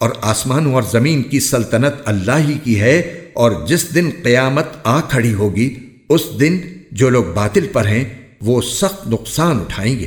اور آسمانوں اور زمین کی سلطنت اللہ ہی کی ہے، اور جس دن قیامت آ کھڑی ہوگی، اس دن جو لوگ باطل پر ہیں، وہ سخت نقصان اٹھائیں گے۔